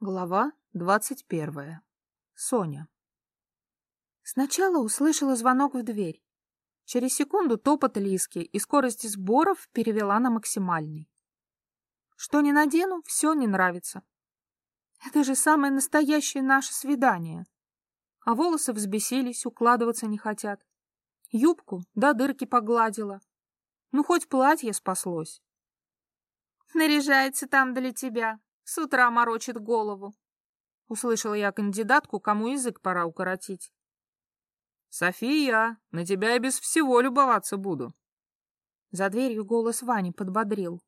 Глава двадцать первая. Соня. Сначала услышала звонок в дверь. Через секунду топот Лиски и скорость сборов перевела на максимальный. Что не надену, все не нравится. Это же самое настоящее наше свидание. А волосы взбесились, укладываться не хотят. Юбку до дырки погладила. Ну, хоть платье спаслось. Наряжается там для тебя, с утра морочит голову. Услышала я кандидатку, кому язык пора укоротить. «София, на тебя я без всего любоваться буду». За дверью голос Вани подбодрил.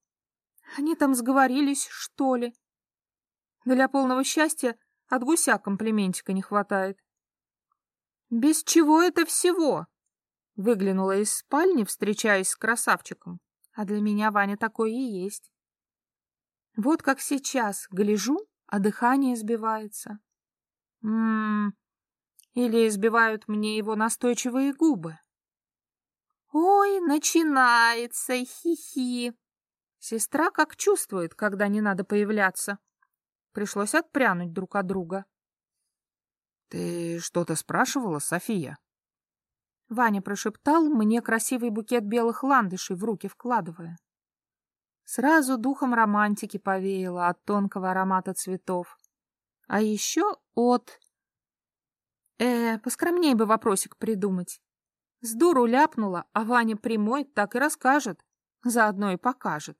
Они там сговорились, что ли? Для полного счастья от гуся комплиментика не хватает. «Без чего это всего?» Выглянула из спальни, встречаясь с красавчиком. А для меня Ваня такой и есть. Вот как сейчас, гляжу, а дыхание сбивается. Ммм, или сбивают мне его настойчивые губы. Ой, начинается, хи-хи. Сестра как чувствует, когда не надо появляться. Пришлось отпрянуть друг от друга. Ты что-то спрашивала, София? Ваня прошептал мне красивый букет белых ландышей в руки вкладывая. Сразу духом романтики повеяло от тонкого аромата цветов. А еще от... Э, поскромней бы вопросик придумать. С дуру ляпнула, а Ваня прямой так и расскажет, заодно и покажет.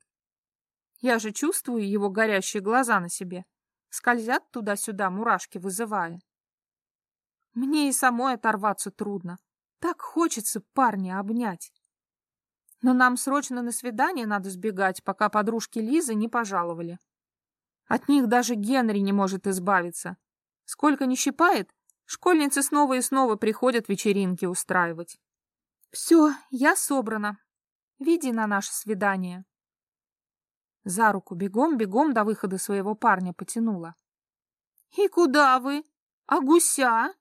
Я же чувствую его горящие глаза на себе, скользят туда-сюда, мурашки вызывая. Мне и самой оторваться трудно, так хочется парня обнять. Но нам срочно на свидание надо сбегать, пока подружки Лизы не пожаловали. От них даже Генри не может избавиться. Сколько не щипает, школьницы снова и снова приходят вечеринки устраивать. Все, я собрана. Веди на наше свидание. За руку бегом-бегом до выхода своего парня потянула. — И куда вы? А гуся?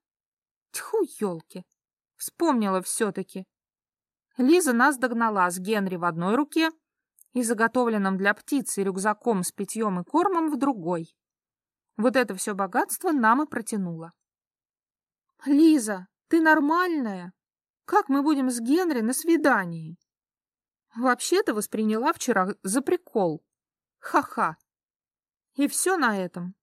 Тьфу, елки! Вспомнила все-таки. Лиза нас догнала с Генри в одной руке и заготовленным для птицы рюкзаком с питьем и кормом в другой. Вот это все богатство нам и протянуло. «Лиза, ты нормальная? Как мы будем с Генри на свидании?» Вообще-то восприняла вчера за прикол. Ха-ха. И все на этом.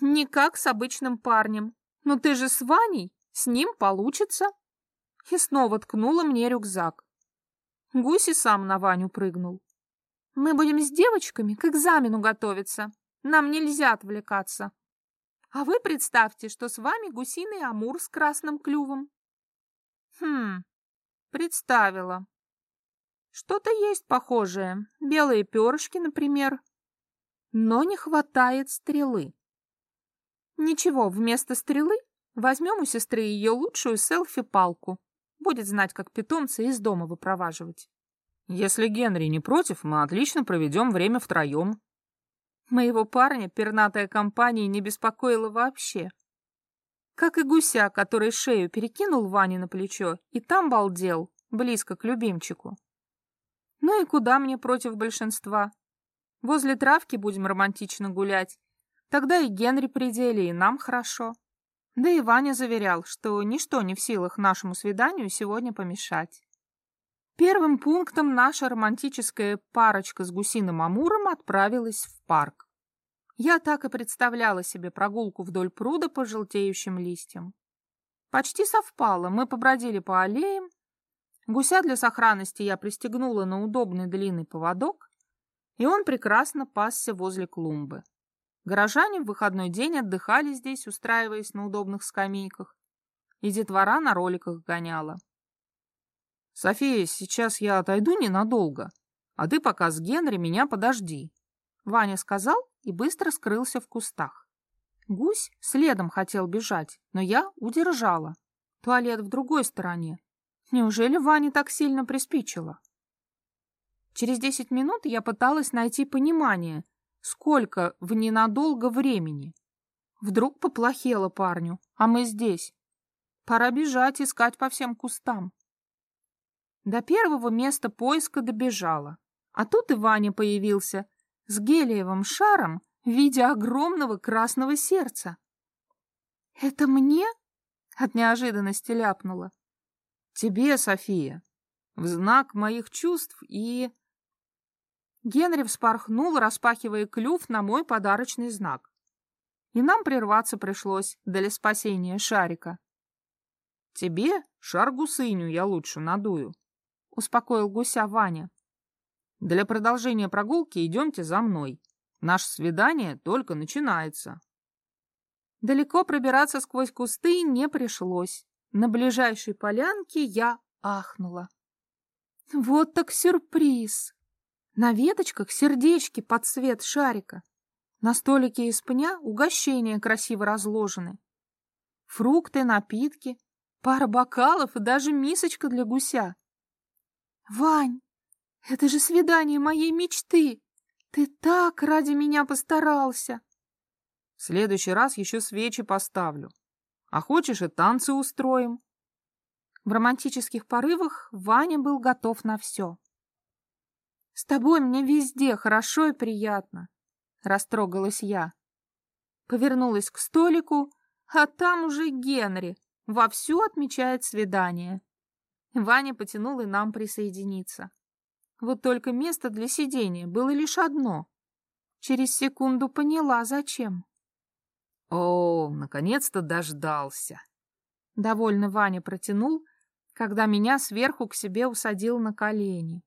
Не как с обычным парнем. Но ты же с Ваней, с ним получится и снова ткнула мне рюкзак. Гусь и сам на Ваню прыгнул. Мы будем с девочками к экзамену готовиться. Нам нельзя отвлекаться. А вы представьте, что с вами гусиный амур с красным клювом. Хм, представила. Что-то есть похожее. Белые перышки, например. Но не хватает стрелы. Ничего, вместо стрелы возьмем у сестры ее лучшую селфи-палку. Будет знать, как питомца из дома выпроваживать. Если Генри не против, мы отлично проведем время втроем. Моего парня пернатая компания не беспокоила вообще. Как и гуся, который шею перекинул Ване на плечо и там балдел, близко к любимчику. Ну и куда мне против большинства? Возле травки будем романтично гулять. Тогда и Генри пределе, и нам хорошо. Да и Ваня заверял, что ничто не в силах нашему свиданию сегодня помешать. Первым пунктом наша романтическая парочка с гусиным амуром отправилась в парк. Я так и представляла себе прогулку вдоль пруда по желтеющим листьям. Почти совпало, мы побродили по аллеям. Гуся для сохранности я пристегнула на удобный длинный поводок, и он прекрасно пасся возле клумбы. Горожане в выходной день отдыхали здесь, устраиваясь на удобных скамейках, и детвора на роликах гоняла. «София, сейчас я отойду ненадолго, а ты пока с Генри меня подожди», — Ваня сказал и быстро скрылся в кустах. Гусь следом хотел бежать, но я удержала. Туалет в другой стороне. Неужели Ване так сильно приспичило? Через десять минут я пыталась найти понимание, Сколько в ненадолго времени? Вдруг поплохело парню, а мы здесь. Пора бежать, искать по всем кустам. До первого места поиска добежала. А тут и Ваня появился с гелиевым шаром в виде огромного красного сердца. «Это мне?» — от неожиданности ляпнула. «Тебе, София, в знак моих чувств и...» Генри вспорхнул, распахивая клюв на мой подарочный знак. И нам прерваться пришлось для спасения шарика. «Тебе шар гусыню я лучше надую», — успокоил гуся Ваня. «Для продолжения прогулки идемте за мной. Наше свидание только начинается». Далеко пробираться сквозь кусты не пришлось. На ближайшей полянке я ахнула. Вот так сюрприз! На веточках сердечки под цвет шарика. На столике из пня угощения красиво разложены. Фрукты, напитки, пара бокалов и даже мисочка для гуся. Вань, это же свидание моей мечты! Ты так ради меня постарался! В следующий раз еще свечи поставлю. А хочешь, и танцы устроим. В романтических порывах Ваня был готов на все. «С тобой мне везде хорошо и приятно», — растрогалась я. Повернулась к столику, а там уже Генри вовсю отмечает свидание. Ваня потянул и нам присоединиться. Вот только место для сидения было лишь одно. Через секунду поняла, зачем. О, наконец-то дождался. Довольно Ваня протянул, когда меня сверху к себе усадил на колени.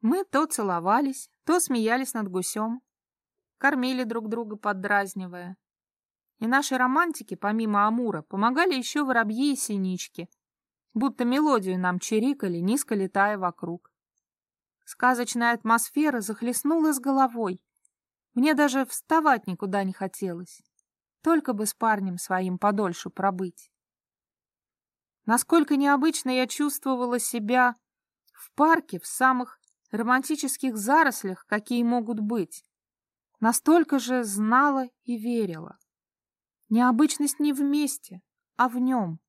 Мы то целовались, то смеялись над гусем, кормили друг друга, поддразнивая. И наши романтики, помимо Амура, помогали еще воробьи и синички, будто мелодию нам чирикали, низко летая вокруг. Сказочная атмосфера захлестнула с головой. Мне даже вставать никуда не хотелось. Только бы с парнем своим подольше пробыть. Насколько необычно я чувствовала себя в парке в самых романтических зарослях, какие могут быть. Настолько же знала и верила. Необычность не вместе, а в нем,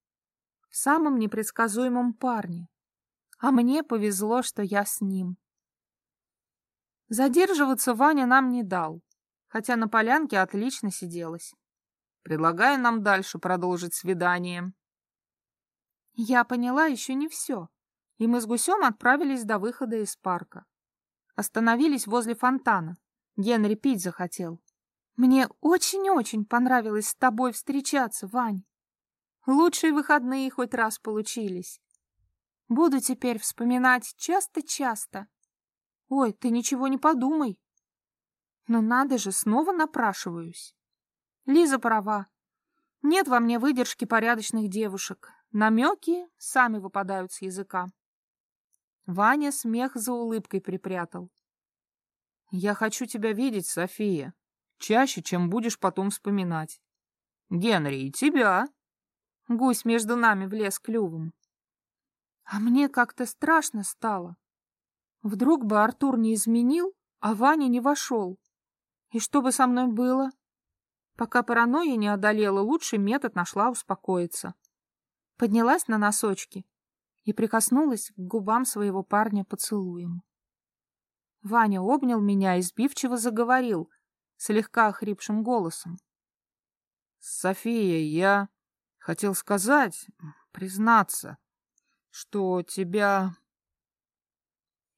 в самом непредсказуемом парне. А мне повезло, что я с ним. Задерживаться Ваня нам не дал, хотя на полянке отлично сиделась. Предлагаю нам дальше продолжить свидание. Я поняла еще не все, и мы с гусем отправились до выхода из парка. Остановились возле фонтана. Генри пить захотел. Мне очень-очень понравилось с тобой встречаться, Вань. Лучшие выходные хоть раз получились. Буду теперь вспоминать часто-часто. Ой, ты ничего не подумай. Но надо же, снова напрашиваюсь. Лиза права. Нет во мне выдержки порядочных девушек. Намеки сами выпадают с языка. Ваня смех за улыбкой припрятал. «Я хочу тебя видеть, София, чаще, чем будешь потом вспоминать. Генри, и тебя!» Гусь между нами влез клювом. А мне как-то страшно стало. Вдруг бы Артур не изменил, а Ваня не вошел. И что бы со мной было? Пока паранойя не одолела, лучший метод нашла успокоиться. Поднялась на носочки и прикоснулась к губам своего парня поцелуем. Ваня обнял меня и сбивчиво заговорил, слегка охрипшим голосом. — София, я хотел сказать, признаться, что тебя...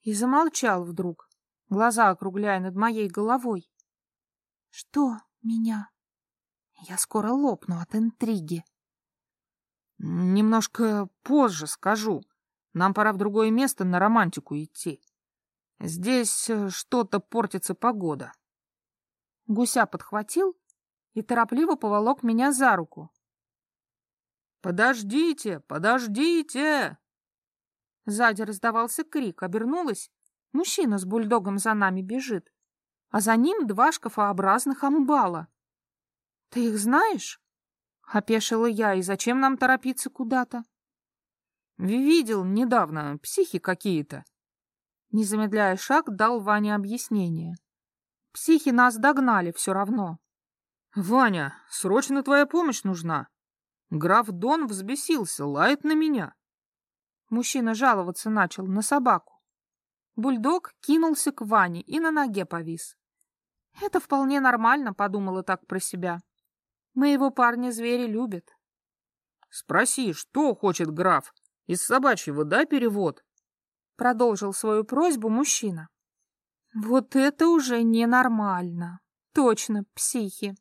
И замолчал вдруг, глаза округляя над моей головой. — Что меня? Я скоро лопну от интриги. Немножко позже скажу. Нам пора в другое место на романтику идти. Здесь э, что-то портится погода. Гуся подхватил и торопливо поволок меня за руку. «Подождите, подождите!» Сзади раздавался крик, обернулась. Мужчина с бульдогом за нами бежит, а за ним два шкафообразных амбала. «Ты их знаешь?» — опешила я. «И зачем нам торопиться куда-то?» «Видел недавно, психи какие-то». Не замедляя шаг, дал Ване объяснение. «Психи нас догнали все равно». «Ваня, срочно твоя помощь нужна. Граф Дон взбесился, лает на меня». Мужчина жаловаться начал на собаку. Бульдог кинулся к Ване и на ноге повис. Это вполне нормально, подумала так про себя. Моего парня звери любят. Спроси, что хочет граф? Из собачьего, да, перевод? Продолжил свою просьбу мужчина. Вот это уже ненормально. Точно, психи.